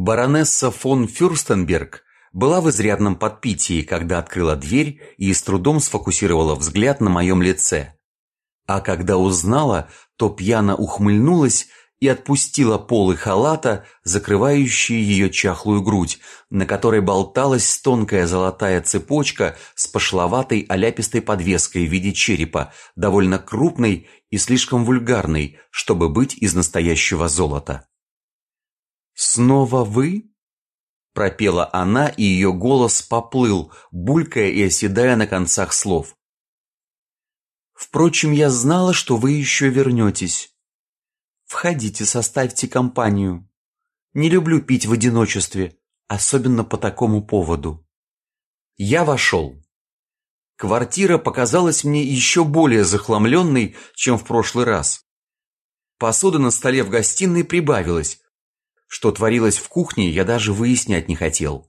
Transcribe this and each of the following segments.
Баронесса фон Фюрстенберг была в изрядном подпитии, когда открыла дверь и с трудом сфокусировала взгляд на моем лице. А когда узнала, то пьяно ухмыльнулась и отпустила полы халата, закрывающие ее чахлую грудь, на которой болталась тонкая золотая цепочка с пошловатой оляпистой подвеской в виде черепа, довольно крупной и слишком вульгарной, чтобы быть из настоящего золота. «Снова вы?» – пропела она, и ее голос поплыл, булькая и оседая на концах слов. «Впрочем, я знала, что вы еще вернетесь». Входите, составьте компанию. Не люблю пить в одиночестве, особенно по такому поводу. Я вошел. Квартира показалась мне еще более захламленной, чем в прошлый раз. Посуда на столе в гостиной прибавилась. Что творилось в кухне, я даже выяснять не хотел.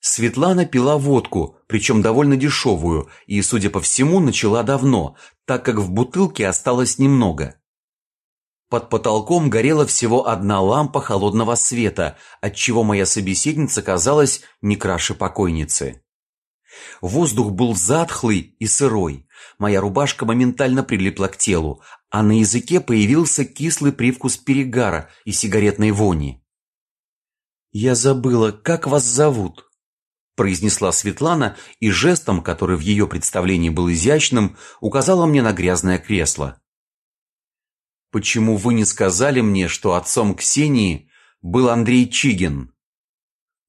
Светлана пила водку, причем довольно дешевую, и, судя по всему, начала давно, так как в бутылке осталось немного. Под потолком горела всего одна лампа холодного света, отчего моя собеседница казалась не краше покойницы. Воздух был затхлый и сырой. Моя рубашка моментально прилипла к телу, а на языке появился кислый привкус перегара и сигаретной вони. «Я забыла, как вас зовут?» произнесла Светлана и жестом, который в ее представлении был изящным, указала мне на грязное кресло. «Почему вы не сказали мне, что отцом Ксении был Андрей Чигин?»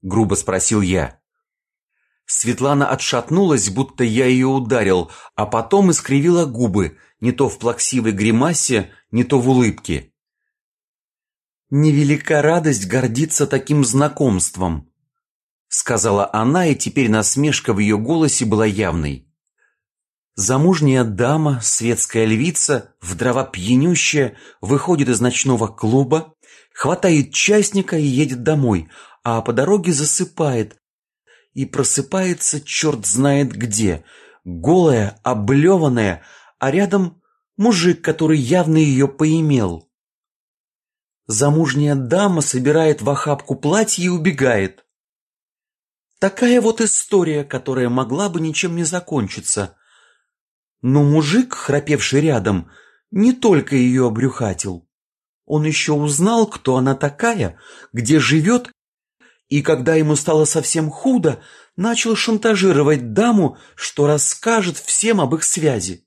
Грубо спросил я. Светлана отшатнулась, будто я ее ударил, а потом искривила губы, не то в плаксивой гримасе, не то в улыбке. «Невелика радость гордиться таким знакомством», — сказала она, и теперь насмешка в ее голосе была явной. Замужняя дама, светская львица, вдова пьянющая, выходит из ночного клуба, хватает частника и едет домой, а по дороге засыпает. И просыпается черт знает где, голая, облеванная, а рядом мужик, который явно ее поимел. Замужняя дама собирает в охапку платье и убегает. Такая вот история, которая могла бы ничем не закончиться – но мужик, храпевший рядом, не только ее обрюхатил. Он еще узнал, кто она такая, где живет, и когда ему стало совсем худо, начал шантажировать даму, что расскажет всем об их связи.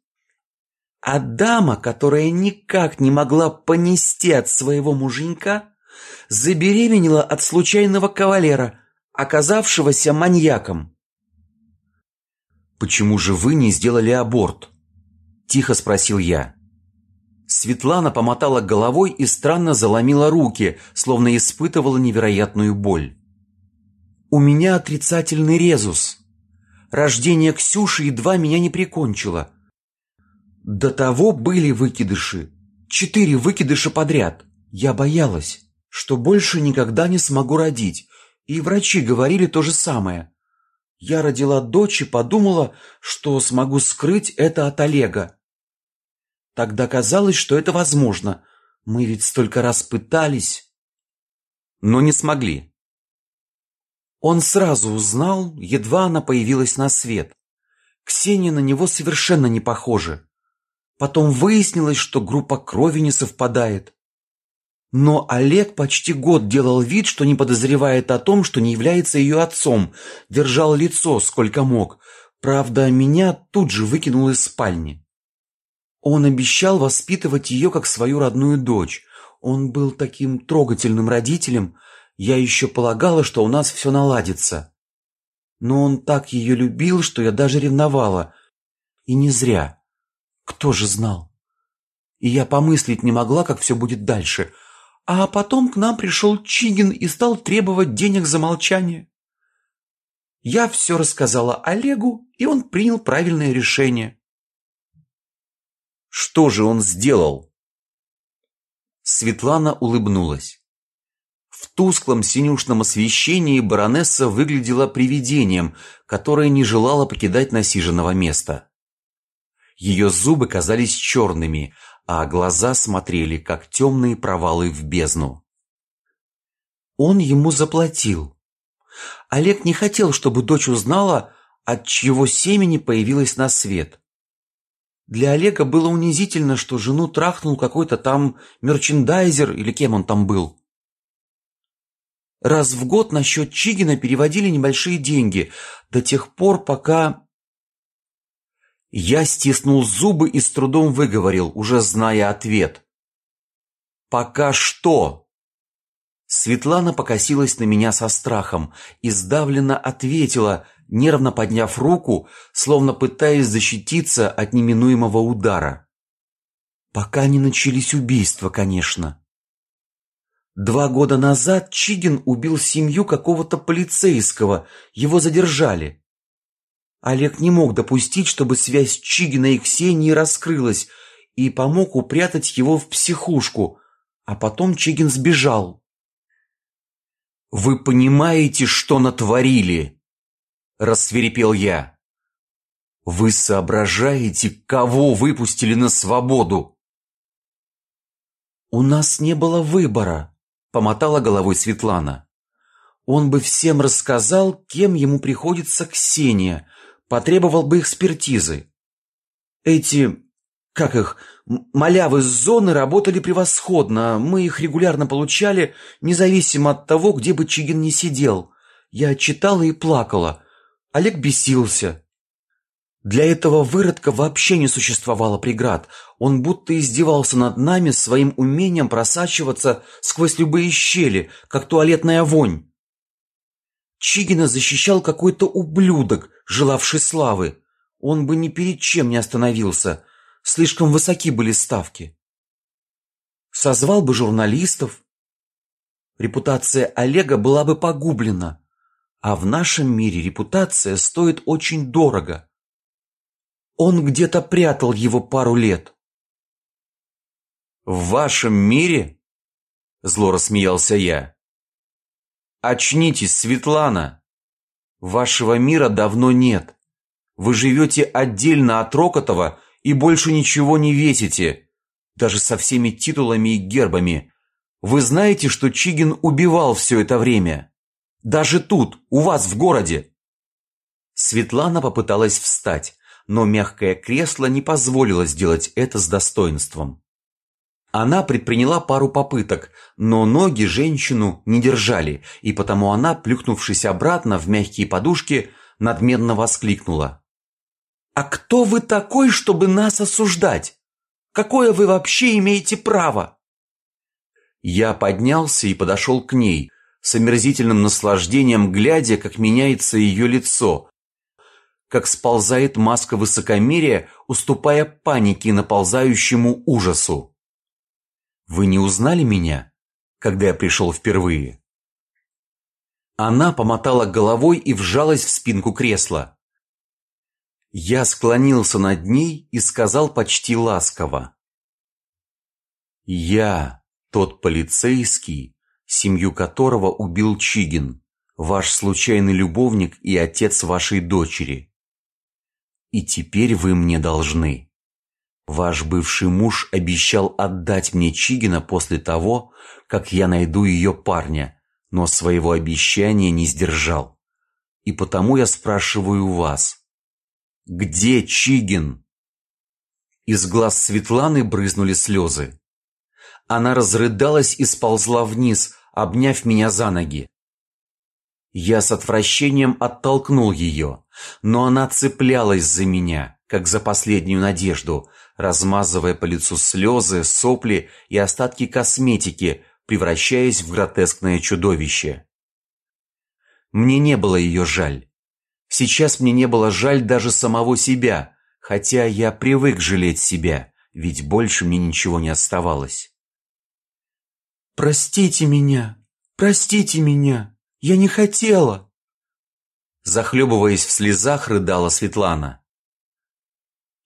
А дама, которая никак не могла понести от своего муженька, забеременела от случайного кавалера, оказавшегося маньяком. «Почему же вы не сделали аборт?» – тихо спросил я. Светлана помотала головой и странно заломила руки, словно испытывала невероятную боль. «У меня отрицательный резус. Рождение Ксюши едва меня не прикончило. До того были выкидыши. Четыре выкидыша подряд. Я боялась, что больше никогда не смогу родить, и врачи говорили то же самое. Я родила дочь и подумала, что смогу скрыть это от Олега. Тогда казалось, что это возможно. Мы ведь столько раз пытались. Но не смогли. Он сразу узнал, едва она появилась на свет. Ксения на него совершенно не похожа. Потом выяснилось, что группа крови не совпадает. Но Олег почти год делал вид, что не подозревает о том, что не является ее отцом, держал лицо сколько мог. Правда, меня тут же выкинул из спальни. Он обещал воспитывать ее как свою родную дочь. Он был таким трогательным родителем, я еще полагала, что у нас все наладится. Но он так ее любил, что я даже ревновала. И не зря. Кто же знал? И я помыслить не могла, как все будет дальше – а потом к нам пришел Чигин и стал требовать денег за молчание. Я все рассказала Олегу, и он принял правильное решение. Что же он сделал? Светлана улыбнулась. В тусклом синюшном освещении баронесса выглядела привидением, которое не желало покидать насиженного места. Ее зубы казались черными, а глаза смотрели, как темные провалы в бездну. Он ему заплатил. Олег не хотел, чтобы дочь узнала, от чьего семени появилась на свет. Для Олега было унизительно, что жену трахнул какой-то там мерчендайзер или кем он там был. Раз в год на счет Чигина переводили небольшие деньги, до тех пор, пока... Я стиснул зубы и с трудом выговорил, уже зная ответ. «Пока что?» Светлана покосилась на меня со страхом и сдавленно ответила, нервно подняв руку, словно пытаясь защититься от неминуемого удара. Пока не начались убийства, конечно. Два года назад Чигин убил семью какого-то полицейского, его задержали. Олег не мог допустить, чтобы связь Чигина и Ксении раскрылась, и помог упрятать его в психушку, а потом Чигин сбежал. «Вы понимаете, что натворили?» – рассверепел я. «Вы соображаете, кого выпустили на свободу?» «У нас не было выбора», Помотала головой Светлана. Он бы всем рассказал, кем ему приходится Ксения, потребовал бы экспертизы. Эти, как их, малявы с зоны работали превосходно, мы их регулярно получали, независимо от того, где бы Чигин не сидел. Я читала и плакала. Олег бесился. Для этого выродка вообще не существовало преград. Он будто издевался над нами своим умением просачиваться сквозь любые щели, как туалетная вонь. Чигина защищал какой-то ублюдок, желавший славы. Он бы ни перед чем не остановился. Слишком высоки были ставки. Созвал бы журналистов. Репутация Олега была бы погублена. А в нашем мире репутация стоит очень дорого. Он где-то прятал его пару лет. «В вашем мире?» – зло рассмеялся я. «Очнитесь, Светлана! Вашего мира давно нет. Вы живете отдельно от Рокотова и больше ничего не весите, даже со всеми титулами и гербами. Вы знаете, что Чигин убивал все это время? Даже тут, у вас в городе!» Светлана попыталась встать, но мягкое кресло не позволило сделать это с достоинством. Она предприняла пару попыток, но ноги женщину не держали, и потому она, плюхнувшись обратно в мягкие подушки, надменно воскликнула. «А кто вы такой, чтобы нас осуждать? Какое вы вообще имеете право?» Я поднялся и подошел к ней, с омерзительным наслаждением глядя, как меняется ее лицо, как сползает маска высокомерия, уступая панике наползающему ужасу. «Вы не узнали меня, когда я пришел впервые?» Она помотала головой и вжалась в спинку кресла. Я склонился над ней и сказал почти ласково. «Я тот полицейский, семью которого убил Чигин, ваш случайный любовник и отец вашей дочери. И теперь вы мне должны. Ваш бывший муж обещал отдать мне Чигина после того, как я найду ее парня, но своего обещания не сдержал. И потому я спрашиваю вас. Где Чигин? Из глаз Светланы брызнули слезы. Она разрыдалась и сползла вниз, обняв меня за ноги. Я с отвращением оттолкнул ее, но она цеплялась за меня, как за последнюю надежду, размазывая по лицу слезы, сопли и остатки косметики, превращаясь в гротескное чудовище. Мне не было ее жаль. Сейчас мне не было жаль даже самого себя, хотя я привык жалеть себя, ведь больше мне ничего не оставалось. «Простите меня! Простите меня!» Я не хотела!» Захлебываясь в слезах, рыдала Светлана.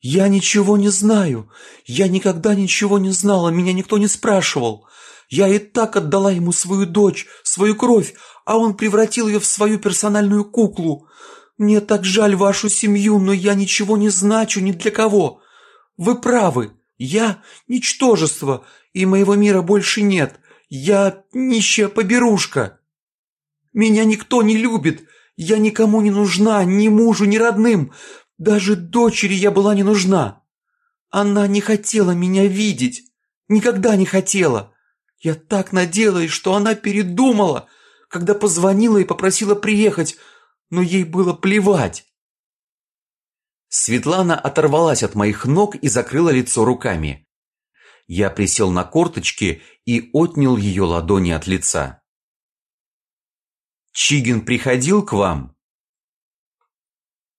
«Я ничего не знаю. Я никогда ничего не знала, меня никто не спрашивал. Я и так отдала ему свою дочь, свою кровь, а он превратил ее в свою персональную куклу. Мне так жаль вашу семью, но я ничего не значу ни для кого. Вы правы, я – ничтожество, и моего мира больше нет. Я нищая поберушка». Меня никто не любит. Я никому не нужна, ни мужу, ни родным. Даже дочери я была не нужна. Она не хотела меня видеть. Никогда не хотела. Я так надеялась, что она передумала, когда позвонила и попросила приехать, но ей было плевать. Светлана оторвалась от моих ног и закрыла лицо руками. Я присел на корточки и отнял ее ладони от лица. «Чигин приходил к вам?»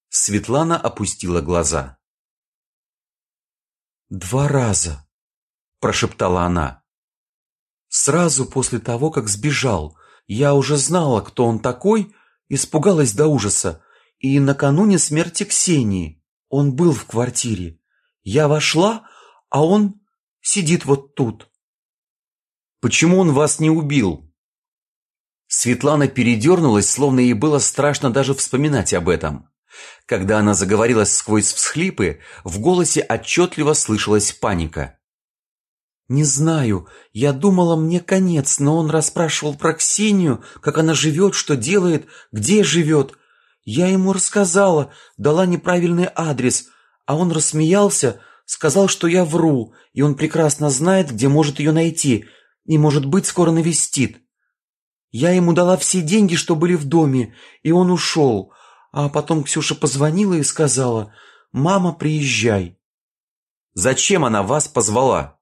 Светлана опустила глаза. «Два раза», – прошептала она. «Сразу после того, как сбежал, я уже знала, кто он такой, испугалась до ужаса, и накануне смерти Ксении он был в квартире. Я вошла, а он сидит вот тут». «Почему он вас не убил?» Светлана передернулась, словно ей было страшно даже вспоминать об этом. Когда она заговорила сквозь всхлипы, в голосе отчетливо слышалась паника. «Не знаю. Я думала, мне конец, но он расспрашивал про Ксению, как она живет, что делает, где живет. Я ему рассказала, дала неправильный адрес, а он рассмеялся, сказал, что я вру, и он прекрасно знает, где может ее найти, и, может быть, скоро навестит. Я ему дала все деньги, что были в доме, и он ушел, а потом Ксюша позвонила и сказала, «Мама, приезжай». «Зачем она вас позвала?»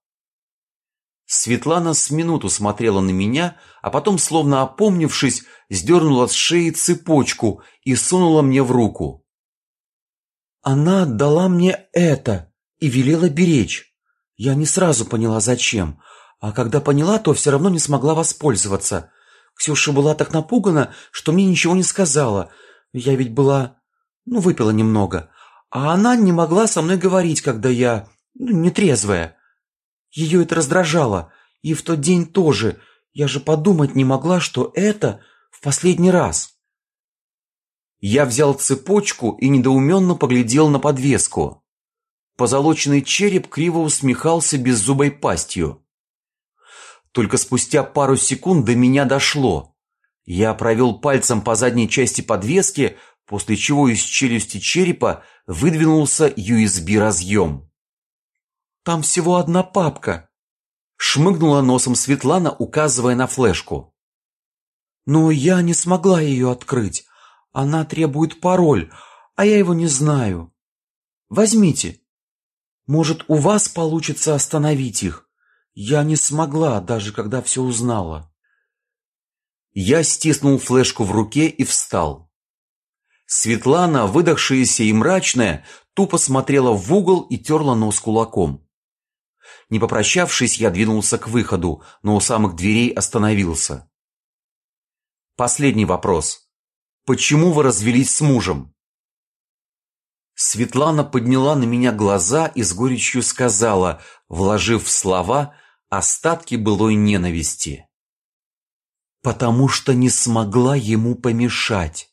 Светлана с минуту смотрела на меня, а потом, словно опомнившись, сдернула с шеи цепочку и сунула мне в руку. «Она отдала мне это и велела беречь. Я не сразу поняла, зачем, а когда поняла, то все равно не смогла воспользоваться. Ксюша была так напугана, что мне ничего не сказала – я ведь была... ну, выпила немного. А она не могла со мной говорить, когда я... ну, нетрезвая. Ее это раздражало. И в тот день тоже. Я же подумать не могла, что это в последний раз. Я взял цепочку и недоуменно поглядел на подвеску. Позолоченный череп криво усмехался беззубой пастью. Только спустя пару секунд до меня дошло. Я провел пальцем по задней части подвески, после чего из челюсти черепа выдвинулся USB-разъем. «Там всего одна папка», — шмыгнула носом Светлана, указывая на флешку. «Но я не смогла ее открыть. Она требует пароль, а я его не знаю. Возьмите. Может, у вас получится остановить их. Я не смогла, даже когда все узнала». Я стиснул флешку в руке и встал. Светлана, выдохшаяся и мрачная, тупо смотрела в угол и терла нос кулаком. Не попрощавшись, я двинулся к выходу, но у самых дверей остановился. Последний вопрос. Почему вы развелись с мужем? Светлана подняла на меня глаза и с горечью сказала, вложив в слова остатки былой ненависти потому что не смогла ему помешать.